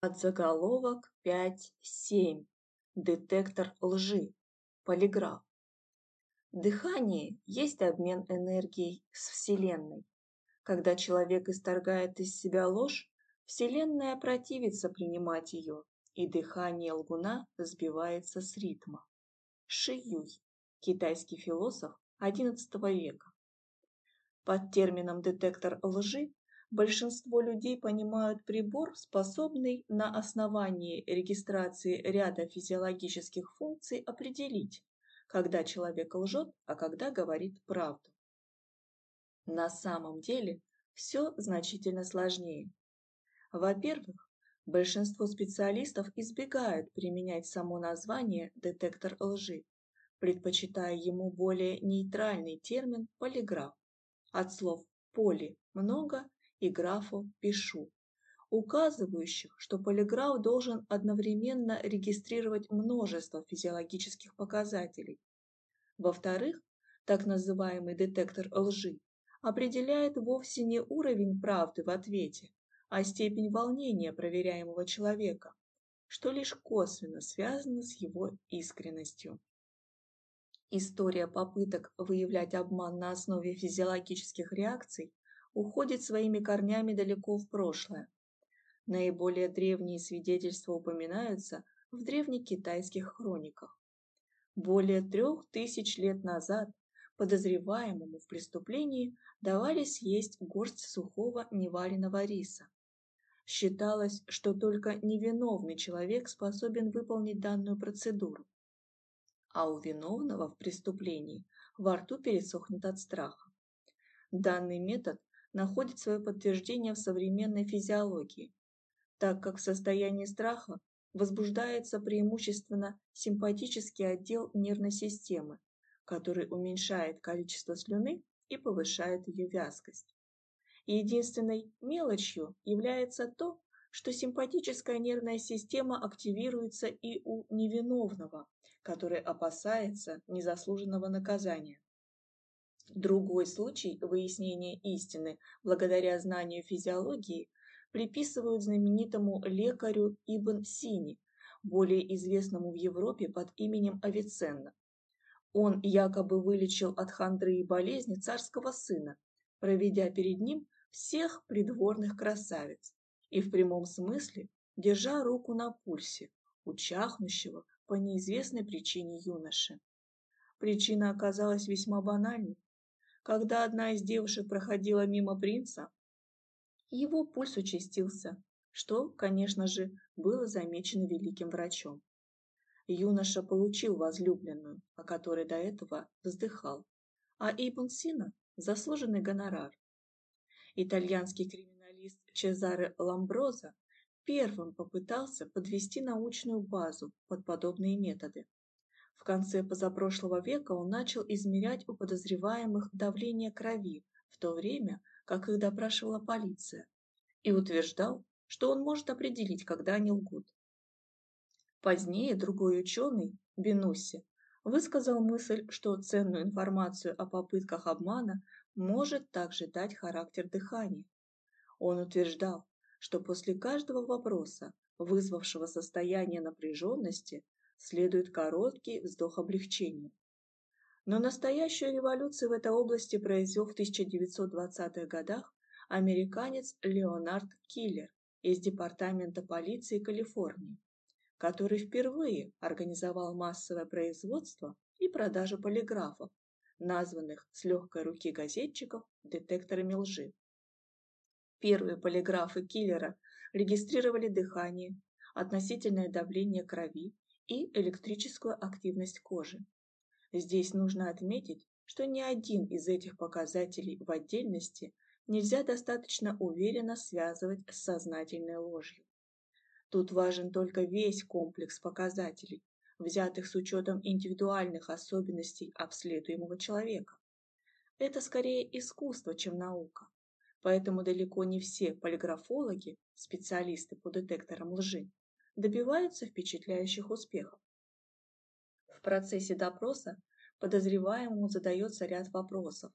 Подзаголовок 5.7. Детектор лжи. Полиграф. Дыхание есть обмен энергией с Вселенной. Когда человек исторгает из себя ложь, Вселенная противится принимать ее, и дыхание лгуна сбивается с ритма. Ши Юй, китайский философ XI века. Под термином «детектор лжи» большинство людей понимают прибор, способный на основании регистрации ряда физиологических функций определить, когда человек лжет, а когда говорит правду. На самом деле все значительно сложнее. Во-первых, большинство специалистов избегают применять само название «детектор лжи», предпочитая ему более нейтральный термин «полиграф» от слов «поли» – много и графу «пишу», указывающих, что полиграф должен одновременно регистрировать множество физиологических показателей. Во-вторых, так называемый детектор лжи определяет вовсе не уровень правды в ответе, а степень волнения проверяемого человека, что лишь косвенно связано с его искренностью. История попыток выявлять обман на основе физиологических реакций уходит своими корнями далеко в прошлое. Наиболее древние свидетельства упоминаются в древнекитайских хрониках. Более трех тысяч лет назад подозреваемому в преступлении давали съесть горсть сухого невареного риса. Считалось, что только невиновный человек способен выполнить данную процедуру, а у виновного в преступлении во рту пересохнет от страха. Данный метод находит свое подтверждение в современной физиологии, так как в состоянии страха возбуждается преимущественно симпатический отдел нервной системы, который уменьшает количество слюны и повышает ее вязкость. Единственной мелочью является то, что симпатическая нервная система активируется и у невиновного, который опасается незаслуженного наказания. Другой случай выяснения истины благодаря знанию физиологии приписывают знаменитому лекарю Ибн Сини, более известному в Европе под именем Авиценна. Он якобы вылечил от хандры и болезни царского сына, проведя перед ним всех придворных красавиц и в прямом смысле держа руку на пульсе у чахнущего по неизвестной причине юноши. Причина оказалась весьма банальной. Когда одна из девушек проходила мимо принца, его пульс участился, что, конечно же, было замечено великим врачом. Юноша получил возлюбленную, о которой до этого вздыхал, а Ибн Сина – заслуженный гонорар. Итальянский криминалист Чезаре Ламброза первым попытался подвести научную базу под подобные методы. Конце позапрошлого века он начал измерять у подозреваемых давление крови, в то время как их допрашивала полиция, и утверждал, что он может определить, когда они лгут. Позднее другой ученый, Бенусси, высказал мысль, что ценную информацию о попытках обмана может также дать характер дыхания. Он утверждал, что после каждого вопроса, вызвавшего состояние напряженности, следует короткий вздох облегчения. Но настоящую революцию в этой области произвел в 1920-х годах американец Леонард Киллер из Департамента полиции Калифорнии, который впервые организовал массовое производство и продажу полиграфов, названных с легкой руки газетчиков детекторами лжи. Первые полиграфы киллера регистрировали дыхание, относительное давление крови и электрическую активность кожи. Здесь нужно отметить, что ни один из этих показателей в отдельности нельзя достаточно уверенно связывать с сознательной ложью. Тут важен только весь комплекс показателей, взятых с учетом индивидуальных особенностей обследуемого человека. Это скорее искусство, чем наука, поэтому далеко не все полиграфологи, специалисты по детекторам лжи, добиваются впечатляющих успехов. В процессе допроса подозреваемому задается ряд вопросов.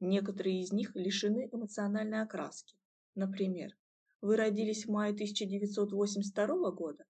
Некоторые из них лишены эмоциональной окраски. Например, вы родились в мае 1982 года,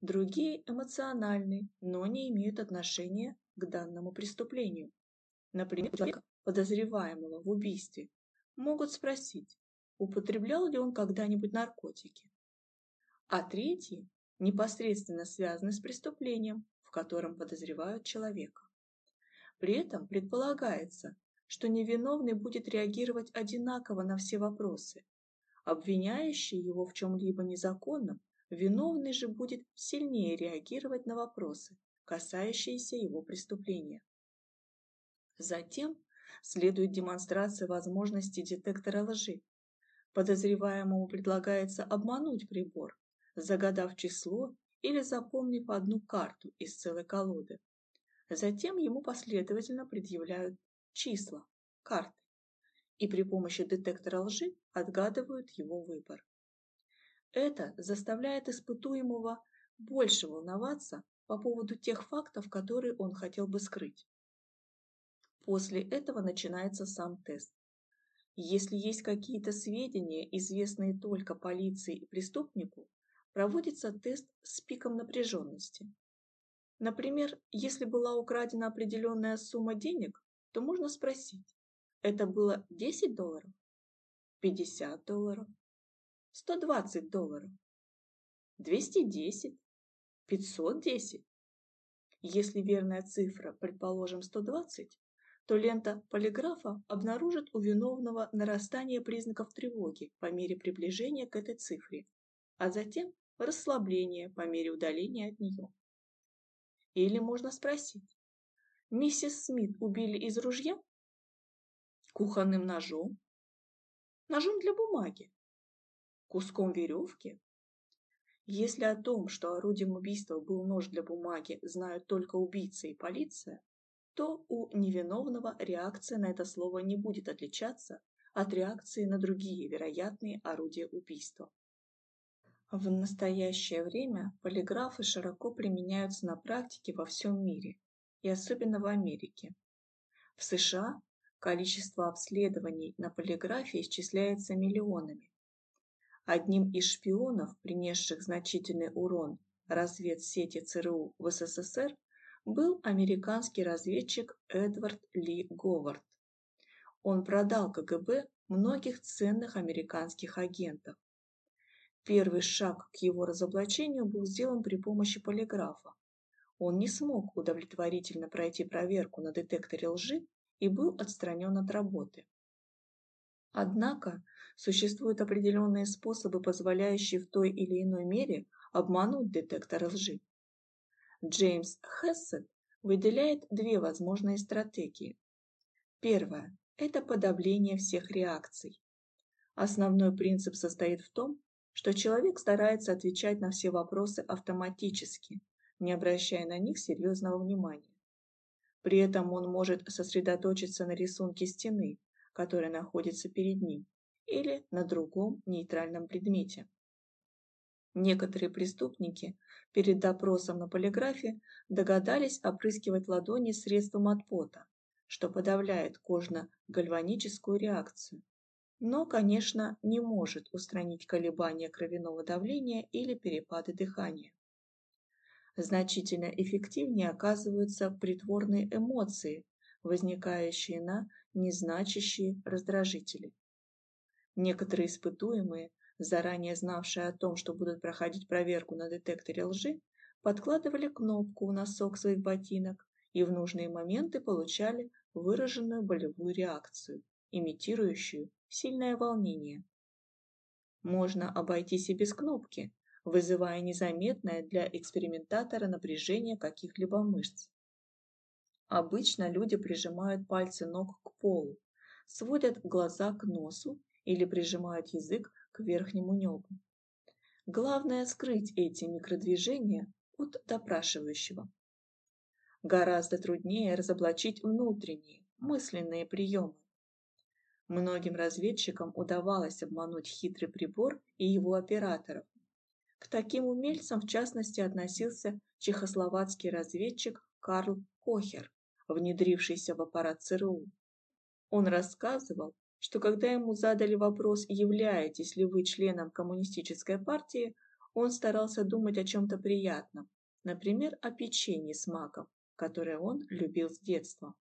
другие эмоциональны, но не имеют отношения к данному преступлению. Например, человека, подозреваемого в убийстве, могут спросить, употреблял ли он когда-нибудь наркотики. А третьи непосредственно связаны с преступлением, в котором подозревают человека. При этом предполагается, что невиновный будет реагировать одинаково на все вопросы. Обвиняющий его в чем-либо незаконном, виновный же будет сильнее реагировать на вопросы, касающиеся его преступления. Затем следует демонстрация возможности детектора лжи. Подозреваемому предлагается обмануть прибор, загадав число или запомнив одну карту из целой колоды. Затем ему последовательно предъявляют числа, карты, и при помощи детектора лжи отгадывают его выбор. Это заставляет испытуемого больше волноваться по поводу тех фактов, которые он хотел бы скрыть. После этого начинается сам тест. Если есть какие-то сведения, известные только полиции и преступнику, проводится тест с пиком напряженности. Например, если была украдена определенная сумма денег, то можно спросить, это было 10 долларов, 50 долларов, 120 долларов, 210, 510. Если верная цифра, предположим, 120, то лента полиграфа обнаружит у виновного нарастание признаков тревоги по мере приближения к этой цифре, а затем расслабление по мере удаления от нее. Или можно спросить, миссис Смит убили из ружья? Кухонным ножом? Ножом для бумаги? Куском веревки? Если о том, что орудием убийства был нож для бумаги, знают только убийца и полиция, то у невиновного реакция на это слово не будет отличаться от реакции на другие вероятные орудия убийства. В настоящее время полиграфы широко применяются на практике во всем мире, и особенно в Америке. В США количество обследований на полиграфе исчисляется миллионами. Одним из шпионов, принесших значительный урон разведсети ЦРУ в СССР, был американский разведчик Эдвард Ли Говард. Он продал КГБ многих ценных американских агентов, Первый шаг к его разоблачению был сделан при помощи полиграфа. Он не смог удовлетворительно пройти проверку на детекторе лжи и был отстранен от работы. Однако существуют определенные способы, позволяющие в той или иной мере обмануть детектор лжи. Джеймс Хессет выделяет две возможные стратегии. Первая – это подавление всех реакций. Основной принцип состоит в том, что человек старается отвечать на все вопросы автоматически, не обращая на них серьезного внимания. При этом он может сосредоточиться на рисунке стены, которая находится перед ним, или на другом нейтральном предмете. Некоторые преступники перед допросом на полиграфе догадались опрыскивать ладони средством от пота, что подавляет кожно-гальваническую реакцию но, конечно, не может устранить колебания кровяного давления или перепады дыхания. Значительно эффективнее оказываются притворные эмоции, возникающие на незначащие раздражители. Некоторые испытуемые, заранее знавшие о том, что будут проходить проверку на детекторе лжи, подкладывали кнопку в носок своих ботинок и в нужные моменты получали выраженную болевую реакцию, имитирующую сильное волнение. Можно обойтись и без кнопки, вызывая незаметное для экспериментатора напряжение каких-либо мышц. Обычно люди прижимают пальцы ног к полу, сводят глаза к носу или прижимают язык к верхнему небу. Главное скрыть эти микродвижения от допрашивающего. Гораздо труднее разоблачить внутренние, мысленные приемы. Многим разведчикам удавалось обмануть хитрый прибор и его операторов. К таким умельцам в частности относился чехословацкий разведчик Карл Кохер, внедрившийся в аппарат ЦРУ. Он рассказывал, что когда ему задали вопрос, являетесь ли вы членом коммунистической партии, он старался думать о чем-то приятном, например, о печенье с маком, которое он любил с детства.